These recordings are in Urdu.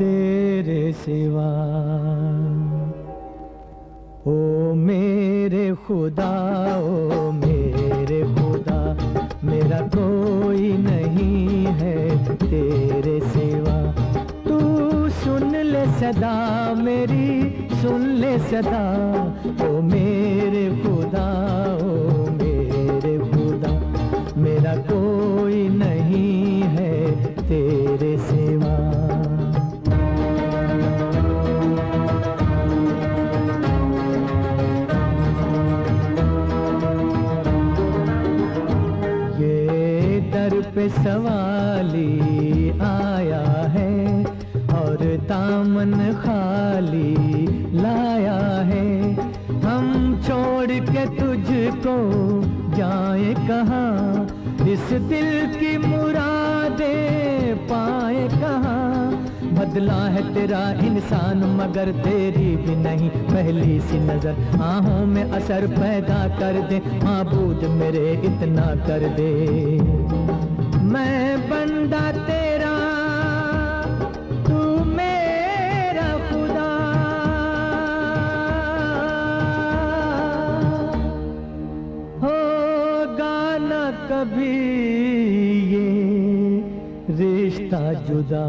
تیرے سوا۔ او میرے خدا، او میرے خدا، میرا کوئی نہیں ہے تیرے سوا۔ تو سن لے صدا میری، سن لے صدا۔ او میرے خدا، او پہ سوالی آیا ہے اور دامن خالی لایا ہے، ہم چھوڑ کے تجھ کو جائیں کہاں؟ اس دل کی مرادیں پائے کہاں؟ بدلا ہے تیرا انسان مگر تیری بھی نہیں۔ پہلی سی نظر آہوں میں اثر پیدا کر دے، معبود میرے اتنا کر دے۔ میں بندہ تیرا، تو میرا خدا۔ ہوگا نہ کبھی یہ رشتہ جدا۔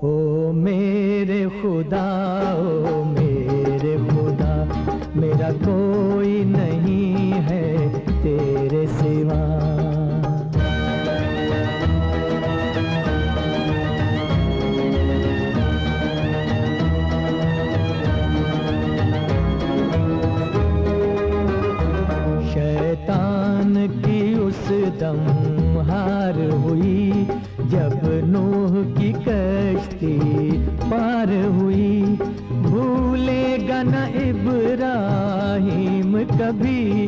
او میرے خدا، او میرے خدا، میرا کوئی نہیں ہے تیرے سوا۔ دم ہار ہوئی، جب نوح کی کشتی پار ہوئی۔ بھولے گا نہ ابراہیم کبھی،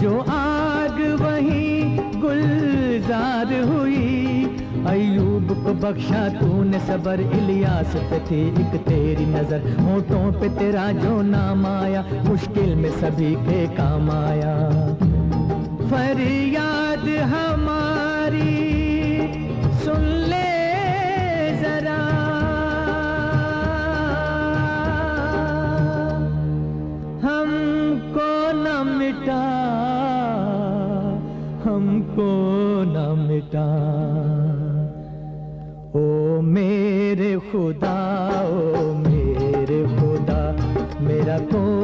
جو آگ وہیں گلزار ہوئی۔ ایوب کو بخشا تو نے صبر، الیاس پہ تھی ایک تیری نظر۔ ہونٹوں پہ تیرا جو نام آیا، مشکل میں سبھی کے کام آیا۔ فریاد ہماری، سن لے ذرا۔ ہم کو نہ مٹا، ہم کو نہ مٹا۔ او میرے خدا، او میرے خدا، میرا کو